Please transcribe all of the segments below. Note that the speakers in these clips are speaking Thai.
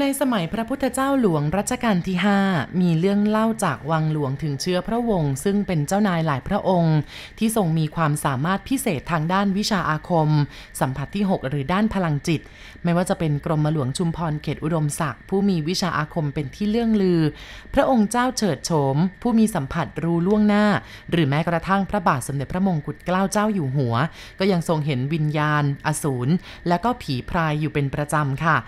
ในสมัยพระพุทธเจ้าหลวงรัชกาลที่ 5 มีเรื่องเล่าจากวังหลวงถึงเชื้อพระวงศ์ซึ่งเป็นเจ้านายหลายพระองค์ ที่ทรงมีความสามารถพิเศษทางด้านวิชาอาคม สัมผัสที่ 6 หรือด้านพลังจิต ไม่ว่าจะเป็นกรมหลวงชุมพรเขตอุดมศักดิ์ผู้มีวิชาอาคมเป็นที่เลื่องลือ พระองค์เจ้าเฉิดโฉม ผู้มีสัมผัสรู้ล่วงหน้า หรือแม้กระทั่งพระบาทสมเด็จพระมงกุฎเกล้าเจ้าอยู่หัว ก็ยังทรงเห็นวิญญาณ อสูรและก็ผีพรายอยู่เป็นประจำค่ะ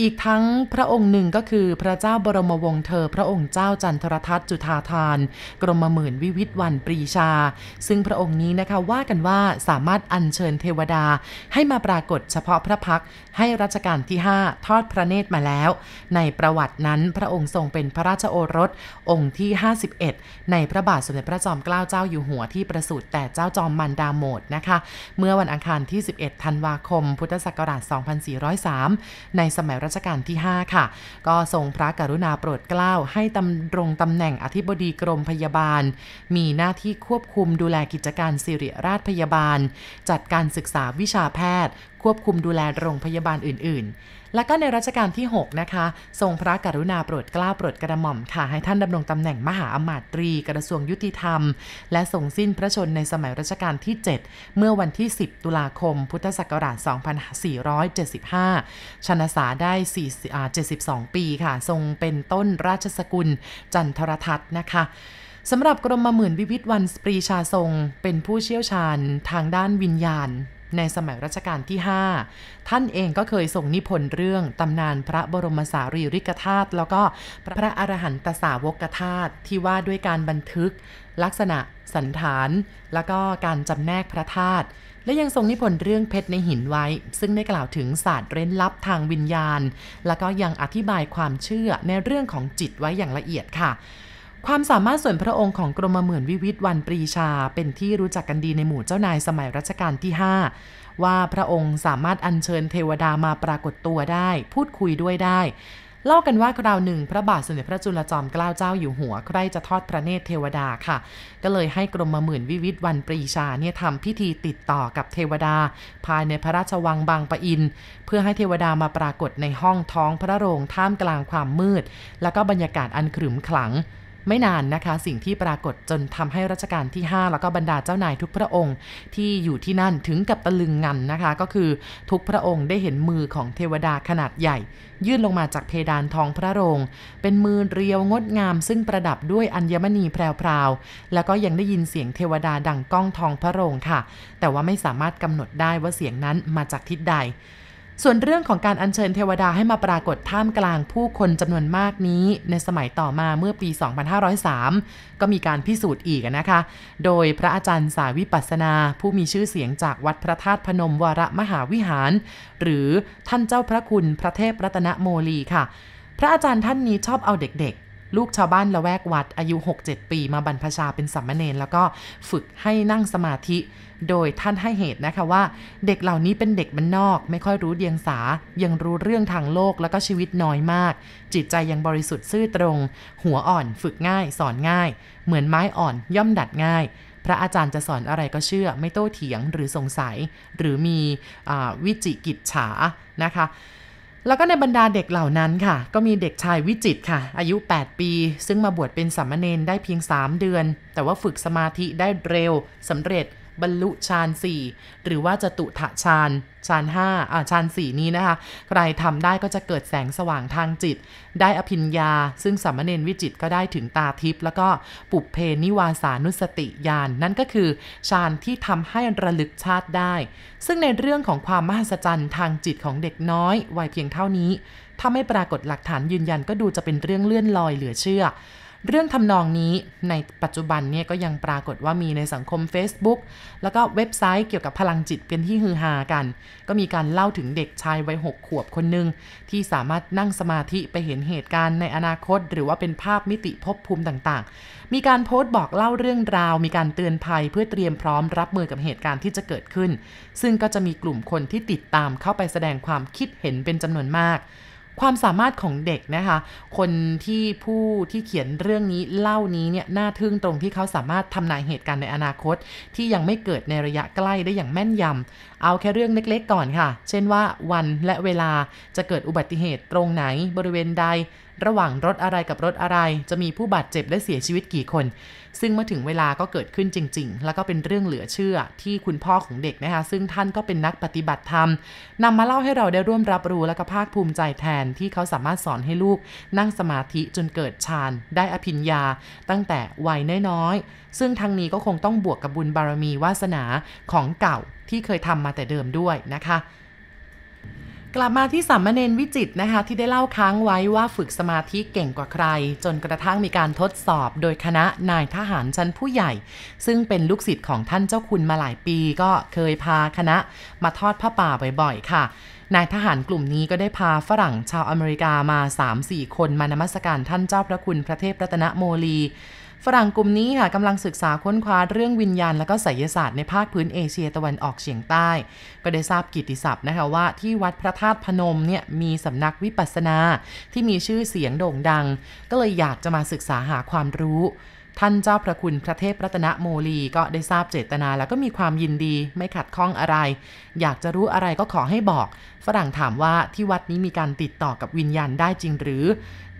อีกทั้งพระองค์หนึ่งก็คือพระเจ้าบรมวงศ์เธอ พระองค์เจ้าจันทรทัตจุธาทาน กรมหมื่นวิวิตวันปรีชา ซึ่งพระองค์นี้นะคะว่ากันว่าสามารถอัญเชิญเทวดาให้มาปรากฏเฉพาะพระพักให้รัชกาลที่ 5 ทอดพระเนตรมาแล้ว ในประวัตินั้นพระองค์ทรงเป็นพระราชโอรสองค์ที่ 51 ในพระบาทสมเด็จพระจอมเกล้าเจ้าอยู่หัวที่ประสูติแต่เจ้าจอมมันดาโมดนะคะ เมื่อวันอังคารที่ 11 ธันวาคม พุทธศักราช 2403 ในสมัยรัชกาลที่ 5 ค่ะ ก็ทรงพระกรุณาโปรดเกล้าให้ตำรงตำแหน่งอธิบดีกรมพยาบาล มีหน้าที่ควบคุมดูแลกิจการสิริราชพยาบาล จัดการศึกษาวิชาแพทย์ ควบคุมดูแลโรงพยาบาลอื่น ๆ และก็ในรัชกาลที่ 6 นะคะ ทรงพระกรุณาโปรดเกล้าโปรดกระหม่อมค่ะ ให้ท่านดำรงตำแหน่งมหาอมาตรีกระทรวงยุติธรรม และทรงสิ้นพระชนในสมัยรัชกาลที่ 7 เมื่อวันที่ 10 ตุลาคม พุทธศักราช 2475 ชนสาได้72 ปีค่ะ ทรงเป็นต้นราชสกุลจันทรทัตนะคะสำหรับกรมหมื่นวิวิตวันปรีชาทรง เป็นผู้เชี่ยวชาญทางด้านวิญญาณ ในสมัยรัชกาลที่ 5 ท่านเองก็เคยส่งนิพนธ์เรื่องตำนานพระบรมสารีริกธาตุแล้วก็พระอรหันตสาวกธาตุที่ว่าด้วยการบันทึก ลักษณะสันฐาน แล้วก็การจำแนกพระธาตุและยังทรงนิพนธ์เรื่องเพชรในหินไว้ ซึ่งได้กล่าวถึงศาสตร์เร้นลับทางวิญญาณ แล้วก็ยังอธิบายความเชื่อในเรื่องของจิตไว้อย่างละเอียดค่ะ ความสามารถส่วนพระองค์ของกรมเหมือนวิวิตวันปรีชา เป็นที่รู้จักกันดีในหมู่เจ้านายสมัยรัชกาลที่ 5 ว่าพระองค์สามารถอัญเชิญเทวดามาปรากฏตัวได้ พูดคุยด้วยได้ เล่ากันว่าคราวหนึ่ง พระบาทสมเด็จพระจุลจอมเกล้าเจ้าอยู่หัวใครจะทอดพระเนตรเทวดาค่ะ ก็เลยให้กรมหมื่นวิวิตวันปรีชาเนี่ยทำพิธีติดต่อกับเทวดา ภายในพระราชวังบางปะอิน เพื่อให้เทวดามาปรากฏในห้องท้องพระโรงท่ามกลางความมืด แล้วก็บรรยากาศอันขรึมขลัง ไม่นานนะคะ สิ่งที่ปรากฏจนทำให้รัชกาลที่ 5 แล้วก็บรรดาเจ้านายทุกพระองค์ที่อยู่ที่นั่นถึงกับตะลึงงันนะคะ ก็คือทุกพระองค์ได้เห็นมือของเทวดาขนาดใหญ่ ยื่นลงมาจากเพดานทองพระโรง เป็นมือเรียวงดงาม ซึ่งประดับด้วยอัญมณีแพรวๆแล้วก็ยังได้ยินเสียงเทวดาดังก้องทองพระโรงค่ะ แต่ว่าไม่สามารถกำหนดได้ว่าเสียงนั้นมาจากทิศใด ส่วนเรื่องของการอัญเชิญเทวดาให้มาปรากฏท่ามกลางผู้คนจำนวนมากนี้ ในสมัยต่อมาเมื่อปี 2503 ก็มีการพิสูจน์อีกนะคะ โดยพระอาจารย์สาวิปัสนา ผู้มีชื่อเสียงจากวัดพระธาตุพนมวรมหาวิหาร หรือท่านเจ้าพระคุณพระเทพรัตนโมลีค่ะ พระอาจารย์ท่านนี้ชอบเอาเด็กๆลูกชาวบ้านละแวกวัดอายุ 6-7 ปีมาบรรพชาเป็นสัมมเนรแล้วก็ฝึกให้นั่งสมาธิ โดยท่านให้เหตุนะคะว่า เด็กเหล่านี้เป็นเด็กบ้านนอก ไม่ค่อยรู้เดียงสา ยังรู้เรื่องทางโลกแล้วก็ชีวิตน้อยมาก จิตใจยังบริสุทธิ์ซื่อตรง หัวอ่อนฝึกง่าย สอนง่าย เหมือนไม้อ่อนย่อมดัดง่าย พระอาจารย์จะสอนอะไรก็เชื่อ ไม่โต้เถียงหรือสงสัย หรือมีวิจิกิจฉานะคะแล้วก็ในบรรดาเด็กเหล่านั้นค่ะ ก็มีเด็กชายวิจิตค่ะ อายุ 8 ปี ซึ่งมาบวชเป็นสัมเนนได้เพียง 3 เดือน แต่ว่าฝึกสมาธิได้เร็วสำเร็จ บรรลุฌานสี่หรือว่าจะตุถะฌานฌานห้าอ่าฌานสี่นี้นะคะ ใครทำได้ก็จะเกิดแสงสว่างทางจิต ได้อภิญญา ซึ่งสามเณรวิจิตก็ได้ถึงตาทิพย์แล้วก็ปุเพนิวาสานุสติญาณนนั่นก็คือฌานที่ทำให้ระลึกชาติได้ ซึ่งในเรื่องของความมหัศจรรย์ทางจิตของเด็กน้อยวัยเพียงเท่านี้ ถ้าไม่ปรากฏหลักฐานยืนยันก็ดูจะเป็นเรื่องเลื่อนลอยเหลือเชื่อ เรื่องทำนองนี้ในปัจจุบันเนี่ยก็ยังปรากฏว่ามีในสังคม Facebook แล้วก็เว็บไซต์เกี่ยวกับพลังจิตเป็นที่ฮือฮากัน ก็มีการเล่าถึงเด็กชายวัยหกขวบคนหนึ่งที่สามารถนั่งสมาธิไปเห็นเหตุการณ์ในอนาคต หรือว่าเป็นภาพมิติภพภูมิต่างๆ มีการโพสต์บอกเล่าเรื่องราว มีการเตือนภัยเพื่อเตรียมพร้อมรับมือกับเหตุการณ์ที่จะเกิดขึ้น ซึ่งก็จะมีกลุ่มคนที่ติดตามเข้าไปแสดงความคิดเห็นเป็นจำนวนมาก ความสามารถของเด็กนะคะ คนที่ผู้ที่เขียนเรื่องนี้เล่านี้เนี่ยน่าทึ่งตรงที่เขาสามารถทำนายเหตุการณ์ในอนาคต ที่ยังไม่เกิดในระยะใกล้ได้อย่างแม่นยำเอาแค่เรื่องเล็กๆก่อนค่ะ เช่นว่าวันและเวลาจะเกิดอุบัติเหตุตรงไหนบริเวณใดระหว่างรถอะไรกับรถอะไร จะมีผู้บาดเจ็บและเสียชีวิตกี่คน ซึ่งเมื่อถึงเวลาก็เกิดขึ้นจริง ๆ แล้วก็เป็นเรื่องเหลือเชื่อที่คุณพ่อของเด็กนะคะ ซึ่งท่านก็เป็นนักปฏิบัติธรรมนำมาเล่าให้เราได้ร่วมรับรู้และก็ภาคภูมิใจแทนที่เขาสามารถสอนให้ลูก นั่งสมาธิจนเกิดฌานได้อภิญญา ตั้งแต่วัยน้อยๆซึ่งทั้งนี้ก็คงต้องบวกกับบุญบารมีวาสนาของเก่าที่เคยทำมาแต่เดิมด้วยนะคะ กลับมาที่สามเณรวิจิตนะคะ ที่ได้เล่าค้างไว้ว่าฝึกสมาธิเก่งกว่าใคร จนกระทั่งมีการทดสอบโดยคณะนายทหารชั้นผู้ใหญ่ ซึ่งเป็นลูกศิษย์ของท่านเจ้าคุณมาหลายปี ก็เคยพาคณะมาทอดผ้าป่าบ่อยๆ ค่ะนายทหารกลุ่มนี้ก็ได้พาฝรั่งชาวอเมริกามา 3-4 คนมานมัสการท่านเจ้าพระคุณพระเทพรัตนโมลี ฝรั่งกลุ่มนี้ค่ะกำลังศึกษาค้นคว้าเรื่องวิญญาณ และก็ไสยศาสตร์ในภาคพื้นเอเชียตะวันออกเฉียงใต้ ก็ได้ทราบกิติศัพท์นะคะว่าที่วัดพระธาตุพนมเนี่ยมีสำนักวิปัสสนา ที่มีชื่อเสียงโด่งดัง ก็เลยอยากจะมาศึกษาหาความรู้ท่านเจ้าพระคุณพระเทพรัตนโมลีก็ได้ทราบเจตนาแล้วก็มีความยินดีไม่ขัดข้องอะไร อยากจะรู้อะไรก็ขอให้บอก ฝรั่งถามว่าที่วัดนี้มีการติดต่อกับวิญญาณได้จริงหรือ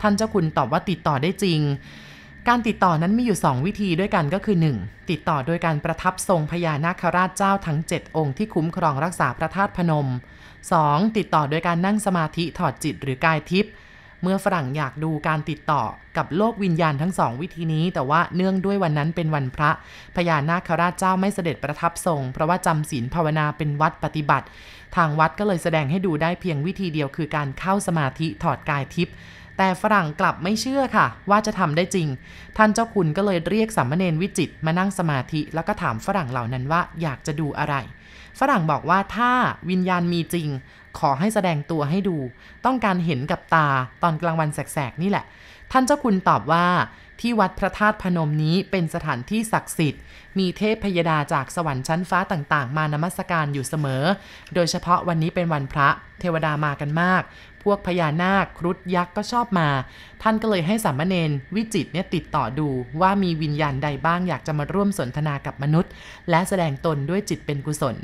ท่านเจ้าคุณตอบว่าติดต่อได้จริง การติดต่อนั้นมีอยู่ 2 วิธีด้วยกันก็คือ 1. ติดต่อโดยการประทับทรงพญานาคราชเจ้าทั้ง 7 องค์ที่คุ้มครองรักษาพระธาตุพนม 2. ติดต่อโดยการนั่งสมาธิถอดจิตหรือกายทิพย์เมื่อฝรั่งอยากดูการติดต่อกับโลกวิญญาณทั้งสองวิธีนี้ แต่ว่าเนื่องด้วยวันนั้นเป็นวันพระพญานาคราชเจ้าไม่เสด็จประทับทรง เพราะว่าจำศีลภาวนาเป็นวัดปฏิบัติ ทางวัดก็เลยแสดงให้ดูได้เพียงวิธีเดียวคือการเข้าสมาธิถอดกายทิพย์ แต่ฝรั่งกลับไม่เชื่อค่ะ ว่าจะทำได้จริง ท่านเจ้าคุณก็เลยเรียกสามเณรวิจิตมานั่งสมาธิ แล้วก็ถามฝรั่งเหล่านั้นว่าอยากจะดูอะไร ฝรั่งบอกว่าถ้าวิญญาณมีจริง ขอให้แสดงตัวให้ดู ต้องการเห็นกับตาตอนกลางวันแสกๆนี่แหละ ท่านเจ้าคุณตอบว่าที่วัดพระธาตุพนมนี้เป็นสถานที่ศักดิ์สิทธิ์ มีเทพพยดาจากสวรรค์ชั้นฟ้าต่างๆ มานมัสการอยู่เสมอ โดยเฉพาะวันนี้เป็นวันพระ เทวดามากันมาก พวกพญานาคครุฑยักษ์ก็ชอบมา ท่านก็เลยให้สามเณรวิจิตเนี่ยติดต่อดูว่ามีวิญญาณใดบ้างอยากจะมาร่วมสนทนากับมนุษย์ และแสดงตนด้วยจิตเป็นกุศล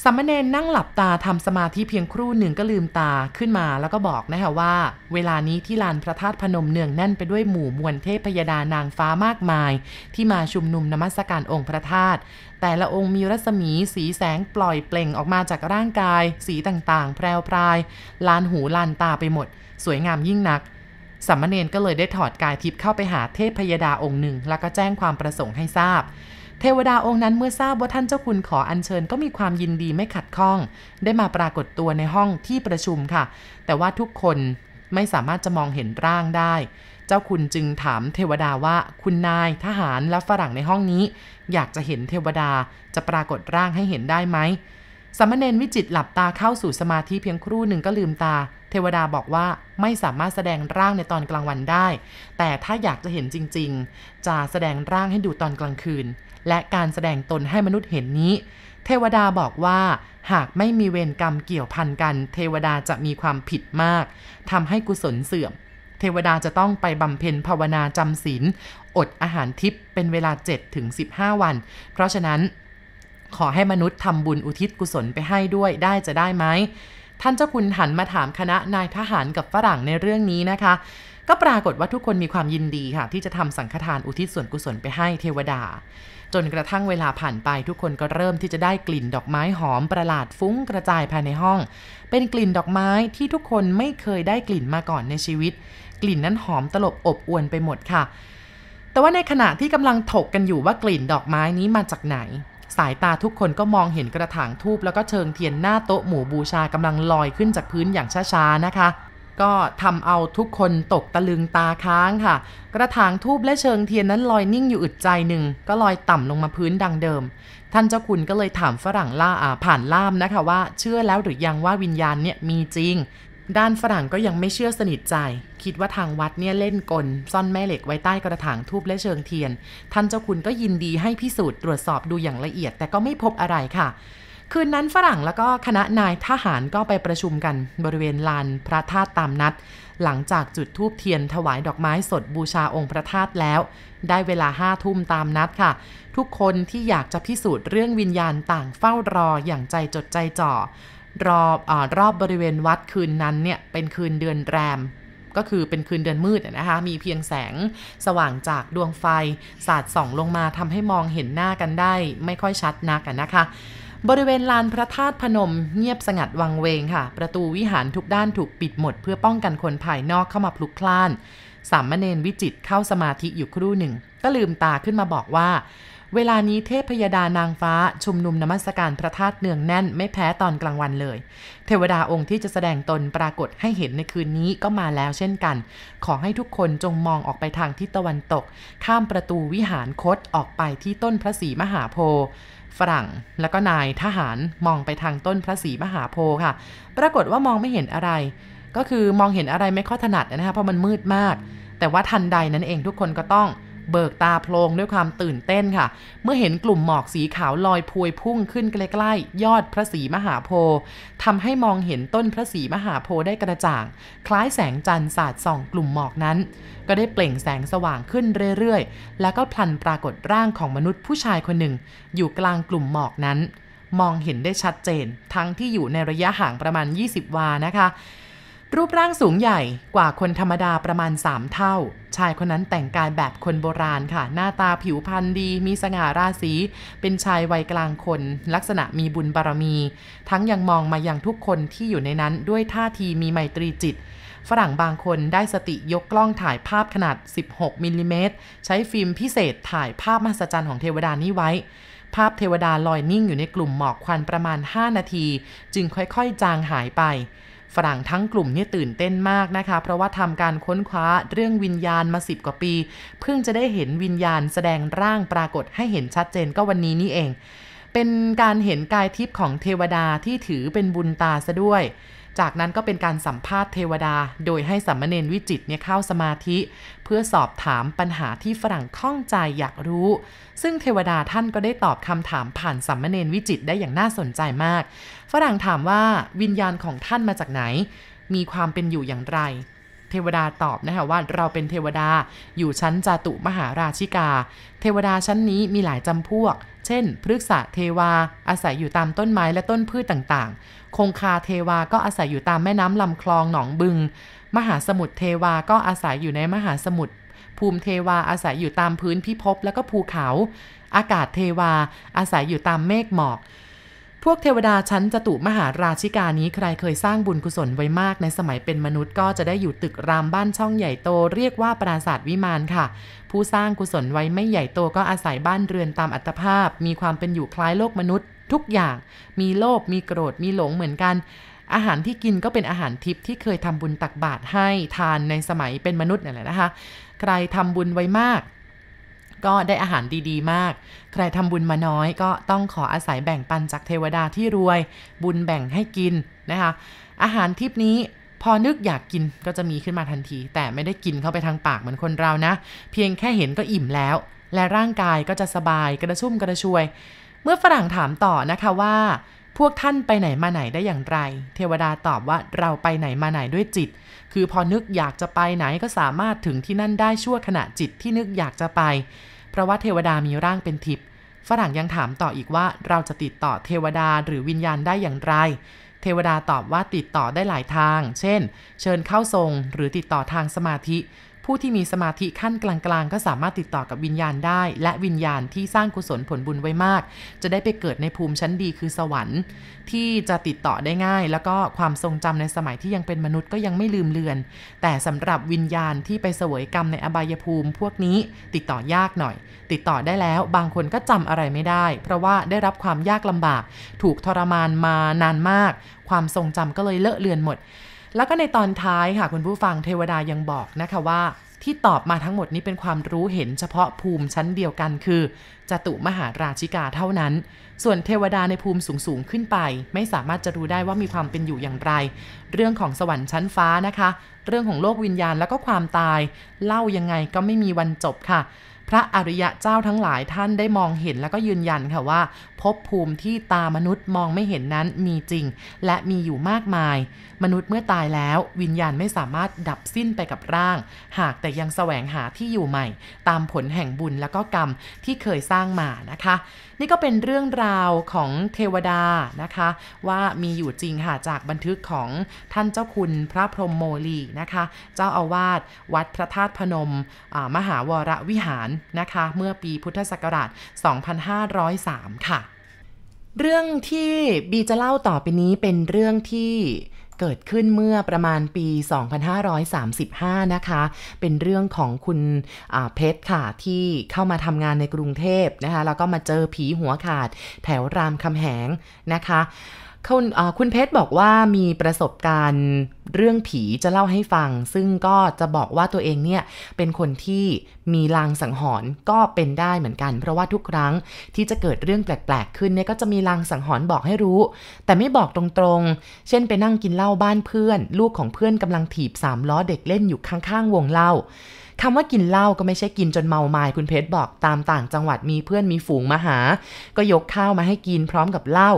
สามเณรนั่งหลับตาทำสมาธิเพียงครู่หนึ่งก็ลืมตาขึ้นมาแล้วก็บอกนะคะว่า เวลานี้ที่ลานพระธาตุพนมเนืองแน่นไปด้วยหมู่มวลเทพพยดานางฟ้ามากมาย ที่มาชุมนุมนมัสการองค์พระธาตุแต่ละองค์มีรัศมีสีแสงปล่อยเปล่งออกมาจากร่างกาย สีต่างๆ แพรวพราย ลานหูลานตาไปหมด สวยงามยิ่งนักสามเณรก็เลยได้ถอดกายทิพย์เข้าไปหาเทพพยดาองค์หนึ่ง แล้วก็แจ้งความประสงค์ให้ทราบ เทวดาองค์นั้นเมื่อทราบว่าท่านเจ้าคุณขออัญเชิญก็มีความยินดีไม่ขัดข้อง ได้มาปรากฏตัวในห้องที่ประชุมค่ะ แต่ว่าทุกคนไม่สามารถจะมองเห็นร่างได้ เจ้าคุณจึงถามเทวดาว่าคุณนายทหารและฝรั่งในห้องนี้ อยากจะเห็นเทวดาจะปรากฏร่างให้เห็นได้ไหม สามเณรวิจิตหลับตาเข้าสู่สมาธิเพียงครู่หนึ่งก็ลืมตา เทวดาบอกว่าไม่สามารถแสดงร่างในตอนกลางวันได้ แต่ถ้าอยากจะเห็นจริง ๆ จะแสดงร่างให้ดูตอนกลางคืน และการแสดงตนให้มนุษย์เห็นนี้ เทวดาบอกว่า หากไม่มีเวรกรรมเกี่ยวพันกัน เทวดาจะมีความผิดมากทำให้กุศลเสื่อม เทวดาจะต้องไปบำเพ็ญภาวนาจำศีลอดอาหารทิพย์เป็นเวลา 7-15 วัน เพราะฉะนั้น ขอให้มนุษย์ทำบุญอุทิศกุศลไปให้ด้วยได้จะได้ไหมท่านเจ้าคุณหันมาถามคณะนายทหารกับฝรั่งในเรื่องนี้นะคะ ก็ปรากฏว่าทุกคนมีความยินดีค่ะ ที่จะทำสังฆทานอุทิศส่วนกุศลไปให้เทวดา จนกระทั่งเวลาผ่านไปทุกคนก็เริ่มที่จะได้กลิ่นดอกไม้หอมประหลาดฟุ้งกระจายภายในห้อง เป็นกลิ่นดอกไม้ที่ทุกคนไม่เคยได้กลิ่นมาก่อนในชีวิต กลิ่นนั้นหอมตลบอบอวนไปหมดค่ะ แต่ว่าในขณะที่กำลังถกกันอยู่ว่ากลิ่นดอกไม้นี้มาจากไหน สายตาทุกคนก็มองเห็นกระถางทูบแล้วก็เชิงเทียนหน้าโต๊ะหมู่บูชากำลังลอยขึ้นจากพื้นอย่างช้าๆนะคะ ก็ทำเอาทุกคนตกตะลึงตาค้างค่ะ กระถางทูบและเชิงเทียนนั้นลอยนิ่งอยู่อึดใจหนึ่งก็ลอยต่ำลงมาพื้นดังเดิม ท่านเจ้าคุณก็เลยถามฝรั่งล่าอ่าผ่านล่ามนะคะว่า เชื่อแล้วหรือยังว่าวิญญาณเนี่ยมีจริง ด้านฝรั่งก็ยังไม่เชื่อสนิทใจ คิดว่าทางวัดเนี่ยเล่นกล ซ่อนแม่เหล็กไว้ใต้กระถางทูบและเชิงเทียน ท่านเจ้าคุณก็ยินดีให้พิสูจน์ตรวจสอบดูอย่างละเอียด แต่ก็ไม่พบอะไรค่ะ คืนนั้นฝรั่งแล้วก็คณะนายทหารก็ไปประชุมกัน บริเวณลานพระธาตุตามนัด หลังจากจุดธูปเทียนถวายดอกไม้สดบูชาองค์พระธาตุแล้ว ได้เวลาห้าทุ่มตามนัดค่ะ ทุกคนที่อยากจะพิสูจน์เรื่องวิญญาณต่างเฝ้ารออย่างใจจดใจจ่อ รอบอรอบบริเวณวัดคืนนั้นเนี่ยเป็นคืนเดือนแรม ก็คือเป็นคืนเดือนมืดนะคะมีเพียงแสงสว่างจากดวงไฟ สาดส่องลงมาทำให้มองเห็นหน้ากันได้ ไม่ค่อยชัดนักนะคะ บริเวณลานพระธาตุพนม เงียบสงัดวังเวงค่ะ ประตูวิหารทุกด้านถูกปิดหมด เพื่อป้องกันคนภายนอกเข้ามาพลุกพล่านสามเณรวิจิตเข้าสมาธิอยู่ครู่หนึ่ง ก็ลืมตาขึ้นมาบอกว่า เวลานี้เทพพยดานางฟ้าชุมนุมนมัสการพระธาตุเนืองแน่นไม่แพ้ตอนกลางวันเลย เทวดาองค์ที่จะแสดงตนปรากฏให้เห็นในคืนนี้ก็มาแล้วเช่นกัน ขอให้ทุกคนจงมองออกไปทางทิศตะวันตก ข้ามประตูวิหารคดออกไปที่ต้นพระศรีมหาโพธิ์ฝรั่งแล้วก็นายทหารมองไปทางต้นพระศรีมหาโพธิ์ค่ะ ปรากฏว่ามองไม่เห็นอะไร ก็คือมองเห็นอะไรไม่ค่อยถนัดนะคะเพราะมันมืดมาก แต่ว่าทันใดนั้นเองทุกคนก็ต้อง เบิกตาโพลงด้วยความตื่นเต้นค่ะ เมื่อเห็นกลุ่มหมอกสีขาวลอยพวยพุ่งขึ้นใกล้ๆ ยอดพระศรีมหาโพธิ์ทำให้มองเห็นต้นพระศรีมหาโพธิ์ได้กระจ่าง คล้ายแสงจันทร์สาดส่องกลุ่มหมอกนั้น ก็ได้เปล่งแสงสว่างขึ้นเรื่อยๆ แล้วก็พลันปรากฏร่างของมนุษย์ผู้ชายคนหนึ่ง อยู่กลางกลุ่มหมอกนั้น มองเห็นได้ชัดเจน ทั้งที่อยู่ในระยะห่างประมาณ 20 วานะคะ รูปร่างสูงใหญ่กว่าคนธรรมดาประมาณ 3 เท่า ชายคนนั้นแต่งกายแบบคนโบราณค่ะ หน้าตาผิวพรรณดี มีสง่าราศี เป็นชายวัยกลางคน ลักษณะมีบุญบารมี ทั้งยังมองมาอย่างทุกคนที่อยู่ในนั้นด้วยท่าทีมีไมตรีจิต ฝรั่งบางคนได้สติยกกล้องถ่ายภาพขนาด 16มิลลิเมตรใช้ฟิล์มพิเศษถ่ายภาพมหัศจรรย์ของเทวดานี้ไว้ภาพเทวดาลอยนิ่งอยู่ในกลุ่มหมอกควันประมาณ 5 นาที จึงค่อยๆ จางหายไป ฝรั่งทั้งกลุ่มนี่ตื่นเต้นมากนะคะ เพราะว่าทำการค้นคว้าเรื่องวิญญาณมาสิบกว่าปี เพิ่งจะได้เห็นวิญญาณแสดงร่างปรากฏให้เห็นชัดเจนก็วันนี้นี่เอง เป็นการเห็นกายทิพย์ของเทวดาที่ถือเป็นบุญตาซะด้วย จากนั้นก็เป็นการสัมภาษณ์เทวดา โดยให้สัมมเนนวิจิตเนี่ยเข้าสมาธิ เพื่อสอบถามปัญหาที่ฝรั่งข้องใจอยากรู้ ซึ่งเทวดาท่านก็ได้ตอบคำถามผ่านสัมมเนนวิจิตได้อย่างน่าสนใจมาก ฝรั่งถามว่าวิญญาณของท่านมาจากไหน มีความเป็นอยู่อย่างไรเทวดาตอบนะคะว่าเราเป็นเทวดาอยู่ชั้นจาตุมหาราชิกา เทวดาชั้นนี้มีหลายจำพวก เช่น พฤกษะเทวา อาศัยอยู่ตามต้นไม้และต้นพืชต่างๆ คงคาเทวาก็อาศัยอยู่ตามแม่น้ำลำคลองหนองบึง มหาสมุทรเทวาก็อาศัยอยู่ในมหาสมุทร ภูมิเทวาอาศัยอยู่ตามพื้นพิภพแล้วก็ภูเขา อากาศเทวาอาศัยอยู่ตามเมฆหมอก พวกเทวดาชั้นจตุมหาราชิกานี้ใครเคยสร้างบุญกุศลไว้มากในสมัยเป็นมนุษย์ก็จะได้อยู่ตึกรามบ้านช่องใหญ่โต เรียกว่าปราสาทวิมานค่ะ ผู้สร้างกุศลไว้ไม่ใหญ่โตก็อาศัยบ้านเรือนตามอัตภาพ มีความเป็นอยู่คล้ายโลกมนุษย์ ทุกอย่าง มีโลภมีโกรธมีหลงเหมือนกัน อาหารที่กินก็เป็นอาหารทิพย์ที่เคยทำบุญตักบาตรให้ทานในสมัยเป็นมนุษย์นั่นแหละนะคะ ใครทำบุญไว้มาก ก็ได้อาหารดีๆ มาก ใครทำบุญมาน้อยก็ต้องขออาศัยแบ่งปันจากเทวดาที่รวย บุญแบ่งให้กินนะคะ อาหารทิพนี้พอนึกอยากกินก็จะมีขึ้นมาทันที แต่ไม่ได้กินเข้าไปทางปากเหมือนคนเรานะ เพียงแค่เห็นก็อิ่มแล้ว และร่างกายก็จะสบายกระชุ่มกระชวย เมื่อฝรั่งถามต่อนะคะว่า พวกท่านไปไหนมาไหนได้อย่างไร เทวดาตอบว่าเราไปไหนมาไหนด้วยจิต คือพอนึกอยากจะไปไหนก็สามารถถึงที่นั่นได้ชั่วขณะจิตที่นึกอยากจะไป เพราะว่าเทวดามีร่างเป็นทิพย์ ฝรั่งยังถามต่ออีกว่าเราจะติดต่อเทวดาหรือวิญญาณได้อย่างไร เทวดาตอบว่าติดต่อได้หลายทาง เช่น เชิญเข้าทรงหรือติดต่อทางสมาธิ ผู้ที่มีสมาธิขั้นกลางๆ ก็สามารถติดต่อกับวิญญาณได้ และวิญญาณที่สร้างกุศลผลบุญไว้มาก จะได้ไปเกิดในภูมิชั้นดีคือสวรรค์ ที่จะติดต่อได้ง่าย แล้วก็ความทรงจำในสมัยที่ยังเป็นมนุษย์ก็ยังไม่ลืมเลือน แต่สำหรับวิญญาณที่ไปเสวยกรรมในอบายภูมิ พวกนี้ติดต่อยากหน่อย ติดต่อได้แล้วบางคนก็จำอะไรไม่ได้ เพราะว่าได้รับความยากลำบาก ถูกทรมานมานานมาก ความทรงจำก็เลยเลอะเลือนหมด แล้วก็ในตอนท้ายค่ะคุณผู้ฟังเทวดายังบอกนะคะว่า ที่ตอบมาทั้งหมดนี้เป็นความรู้เห็นเฉพาะภูมิชั้นเดียวกันคือจตุมหาราชิกาเท่านั้น ส่วนเทวดาในภูมิสูงสูงขึ้นไป ไม่สามารถจะรู้ได้ว่ามีความเป็นอยู่อย่างไร เรื่องของสวรรค์ชั้นฟ้านะคะ เรื่องของโลกวิญญาณแล้วก็ความตาย เล่ายังไงก็ไม่มีวันจบค่ะ พระอริยะเจ้าทั้งหลายท่านได้มองเห็นแล้วก็ยืนยันค่ะว่าภพภูมิที่ตามนุษย์มองไม่เห็นนั้นมีจริง และมีอยู่มากมาย มนุษย์เมื่อตายแล้ววิญญาณไม่สามารถดับสิ้นไปกับร่าง หากแต่ยังแสวงหาที่อยู่ใหม่ ตามผลแห่งบุญและก็กรรมที่เคยสร้างมานะคะ นี่ก็เป็นเรื่องราวของเทวดานะคะ ว่ามีอยู่จริงค่ะจากบันทึกของท่านเจ้าคุณพระพรหมโมลีนะคะ เจ้าอาวาสวัดพระธาตุพนมมหาวรวิหารนะคะ เมื่อปีพุทธศักราช 2503 ค่ะ เรื่องที่บีจะเล่าต่อไปนี้เป็นเรื่องที่เกิดขึ้นเมื่อประมาณปี 2535 นะคะ เป็นเรื่องของคุณเพชรค่ะที่เข้ามาทำงานในกรุงเทพนะคะ แล้วก็มาเจอผีหัวขาดแถวรามคำแหงนะคะ คุณคุณเพชรบอกว่ามีประสบการณ์เรื่องผีจะเล่าให้ฟัง ซึ่งก็จะบอกว่าตัวเองเนี่ยเป็นคนที่มีลางสังหรณ์ก็เป็นได้เหมือนกัน เพราะว่าทุกครั้งที่จะเกิดเรื่องแปลกๆขึ้นเนี่ยก็จะมีลางสังหรณ์บอกให้รู้ แต่ไม่บอกตรงๆ เช่นไปนั่งกินเหล้าบ้านเพื่อน ลูกของเพื่อนกำลังถีบสามล้อเด็กเล่นอยู่ข้างๆวงเหล้า คำว่ากินเหล้าก็ไม่ใช่กินจนเมาไมา้คุณเพชรบอกตามต่างจังหวัดมีเพื่อนมีฝูงมาหา ก็ยกข้าวมาให้กินพร้อมกับเหล้า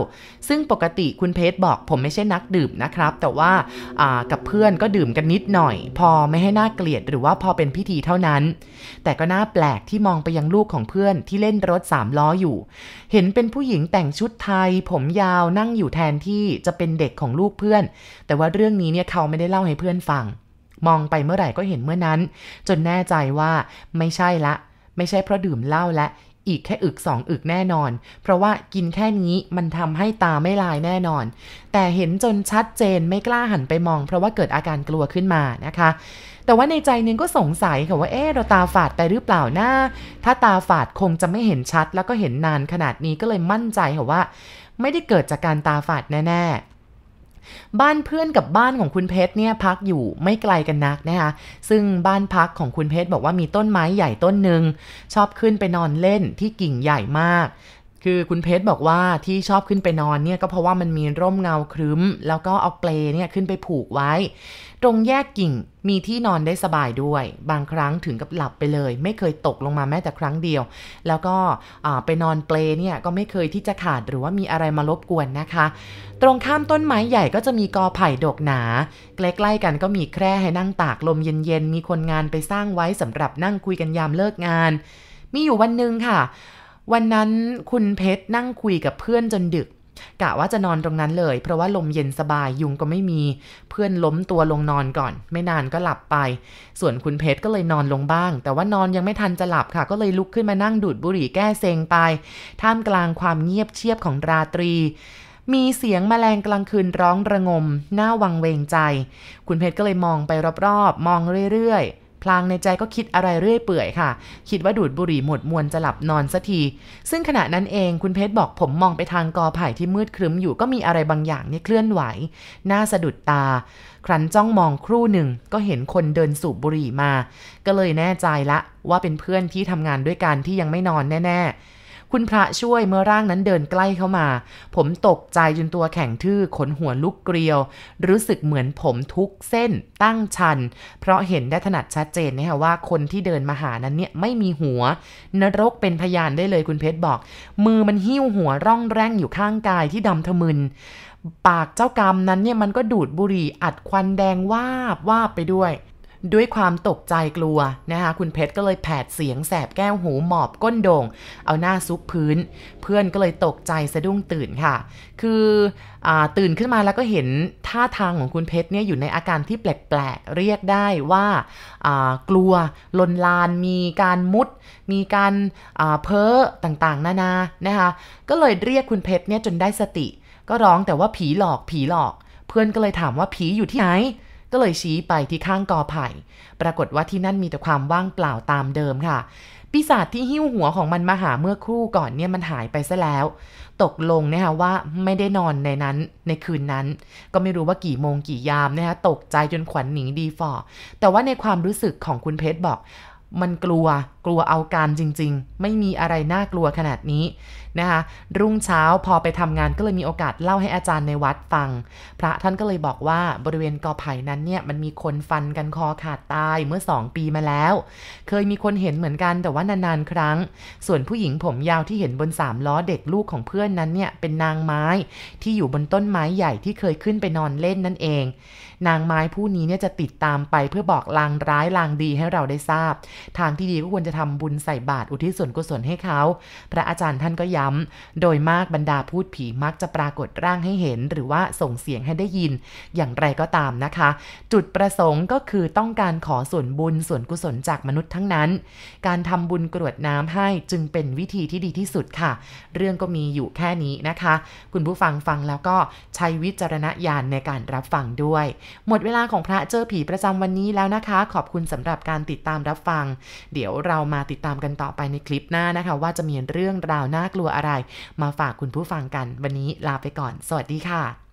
ซึ่งปกติคุณเพชรบอกผมไม่ใช่นักดื่มนะครับ แต่ว่ากับเพื่อนก็ดื่มกันนิดหน่อย พอไม่ให้น่าเกลียดหรือว่าพอเป็นพิธีเท่านั้น แต่ก็น่าแปลกที่มองไปยังลูกของเพื่อนที่เล่นรถสามล้ออยู่ เห็นเป็นผู้หญิงแต่งชุดไทย ผมยาวนั่งอยู่แทนที่จะเป็นเด็กของลูกเพื่อน แต่ว่าเรื่องนี้เนี่ยเขาไม่ได้เล่าให้เพื่อนฟัง มองไปเมื่อไหร่ก็เห็นเมื่อนั้น จนแน่ใจว่าไม่ใช่ละ ไม่ใช่เพราะดื่มเหล้าและอีกแค่อึกสองอึกแน่นอน เพราะว่ากินแค่นี้มันทำให้ตาไม่ลายแน่นอน แต่เห็นจนชัดเจนไม่กล้าหันไปมอง เพราะว่าเกิดอาการกลัวขึ้นมานะคะ แต่ว่าในใจนึงก็สงสัยค่ะว่า เอ๊เราตาฝาดไปหรือเปล่านะถ้าตาฝาดคงจะไม่เห็นชัด แล้วก็เห็นนานขนาดนี้ก็เลยมั่นใจค่ะว่า ไม่ได้เกิดจากการตาฝาดแน่ บ้านเพื่อนกับบ้านของคุณเพชรเนี่ยพักอยู่ไม่ไกลกันนักนะคะซึ่งบ้านพักของคุณเพชรบอกว่ามีต้นไม้ใหญ่ต้นหนึ่งชอบขึ้นไปนอนเล่นที่กิ่งใหญ่มาก คือคุณเพชรบอกว่าที่ชอบขึ้นไปนอนเนี่ยก็เพราะว่ามันมีร่มเงาครึ้ม แล้วก็เอาเปลเนี่ยขึ้นไปผูกไว้ ตรงแยกกิ่งมีที่นอนได้สบายด้วย บางครั้งถึงกับหลับไปเลย ไม่เคยตกลงมาแม้แต่ครั้งเดียว แล้วก็ไปนอนเปลเนี่ยก็ไม่เคยที่จะขาดหรือว่ามีอะไรมารบกวนนะคะ ตรงข้ามต้นไม้ใหญ่ก็จะมีกอไผ่ดกหนาใกล้ๆกันก็มีแคร่ให้นั่งตากลมเย็นๆมีคนงานไปสร้างไว้สำหรับนั่งคุยกันยามเลิกงาน มีอยู่วันหนึ่งค่ะ วันนั้นคุณเพชรนั่งคุยกับเพื่อนจนดึกกะว่าจะนอนตรงนั้นเลย เพราะว่าลมเย็นสบายยุงก็ไม่มีเพื่อนล้มตัวลงนอนก่อน ไม่นานก็หลับไป ส่วนคุณเพชรก็เลยนอนลงบ้าง แต่ว่านอนยังไม่ทันจะหลับค่ะ ก็เลยลุกขึ้นมานั่งดูดบุหรี่แก้เซงไป ท่ามกลางความเงียบเชียบของราตรี มีเสียงแมลงกลางคืนร้องระงม หน้าวังเวงใจ คุณเพชรก็เลยมองไปรอบๆ มองเรื่อยๆ พลางในใจก็คิดอะไรเรื่อยเปื่อยค่ะ คิดว่าดูดบุหรี่หมดมวนจะหลับนอนสักที ซึ่งขณะนั้นเองคุณเพชรบอกผมมองไปทางกอไผ่ที่มืดครึ้มอยู่ก็มีอะไรบางอย่างเนี่ยเคลื่อนไหว น่าสะดุดตา ครั้นจ้องมองครู่หนึ่งก็เห็นคนเดินสูบบุหรี่มา ก็เลยแน่ใจละว่าเป็นเพื่อนที่ทำงานด้วยกันที่ยังไม่นอนแน่ ๆ คุณพระช่วยเมื่อร่างนั้นเดินใกล้เข้ามา ผมตกใจจนตัวแข็งทื่อขนหัวลุกเกลียว รู้สึกเหมือนผมทุกเส้นตั้งชัน เพราะเห็นได้ถนัดชัดเจนนะคะว่าคนที่เดินมาหานั้นเนี่ยไม่มีหัว นรกเป็นพยานได้เลยคุณเพชรบอก มือมันหิ้วหัวร่องแร่งอยู่ข้างกายที่ดำทะมึนปากเจ้ากรรมนั้นเนี่ยมันก็ดูดบุหรี่อัดควันแดงวาบวาบไปด้วย ด้วยความตกใจกลัวนะคะคุณเพชรก็เลยแผดเสียงแสบแก้วหูหมอบก้นโด่ง เอาหน้าซุกพื้น เพื่อนก็เลยตกใจสะดุ้งตื่นค่ะ คืออตื่นขึ้นมาแล้วก็เห็นท่าทางของคุณเพชรเนี่ยอยู่ในอาการที่แปลกๆเรียกได้ว่ากลัวลนลานมีการมุด มีการเพ้อต่างๆ นานานะคะก็เลยเรียกคุณเพชรเนี่ยจนได้สติ ก็ร้องแต่ว่าผีหลอกผีหลอก เพื่อนก็เลยถามว่าผีอยู่ที่ไหน ก็เลยชี้ไปที่ข้างกอไผ่ ปรากฏว่าที่นั่นมีแต่ความว่างเปล่าตามเดิมค่ะ ปีศาจที่หิ้วหัวของมันมาหาเมื่อครู่ก่อนเนี่ยมันหายไปซะแล้ว ตกลงนะคะว่าไม่ได้นอนในนั้นในคืนนั้น ก็ไม่รู้ว่ากี่โมงกี่ยามนะคะตกใจจนขวัญหนีดีฟอแต่ว่าในความรู้สึกของคุณเพชรบอก มันกลัวกลัวเอาการจริง ๆ ไม่มีอะไรน่ากลัวขนาดนี้นะคะ รุ่งเช้าพอไปทำงานก็เลยมีโอกาสเล่าให้อาจารย์ในวัดฟัง พระท่านก็เลยบอกว่าบริเวณกอไผ่นั้นเนี่ยมันมีคนฟันกันคอขาดตายเมื่อ 2 ปีมาแล้ว เคยมีคนเห็นเหมือนกันแต่ว่านานๆครั้ง ส่วนผู้หญิงผมยาวที่เห็นบนสามล้อเด็กลูกของเพื่อนนั้นเนี่ยเป็นนางไม้ที่อยู่บนต้นไม้ใหญ่ที่เคยขึ้นไปนอนเล่นนั่นเอง นางไม้ผู้นี้เนี่ยจะติดตามไปเพื่อบอกลางร้ายลางดีให้เราได้ทราบ ทางที่ดีก็ควรจะทำบุญใส่บาตรอุทิศส่วนกุศลให้เขา พระอาจารย์ท่านก็ย้ำโดยมากบรรดาพูดผีมักจะปรากฏร่างให้เห็น หรือว่าส่งเสียงให้ได้ยิน อย่างไรก็ตามนะคะ จุดประสงค์ก็คือต้องการขอส่วนบุญส่วนกุศลจากมนุษย์ทั้งนั้น การทำบุญกรวดน้ำให้จึงเป็นวิธีที่ดีที่สุดค่ะ เรื่องก็มีอยู่แค่นี้นะคะ คุณผู้ฟังฟังแล้วก็ใช้วิจารณญาณในการรับฟังด้วยหมดเวลาของพระเจอผีประจำวันนี้แล้วนะคะ ขอบคุณสำหรับการติดตามรับฟัง เดี๋ยวเรามาติดตามกันต่อไปในคลิปหน้านะคะ ว่าจะมีเรื่องราวน่ากลัวอะไร มาฝากคุณผู้ฟังกันวันนี้ลาไปก่อน สวัสดีค่ะ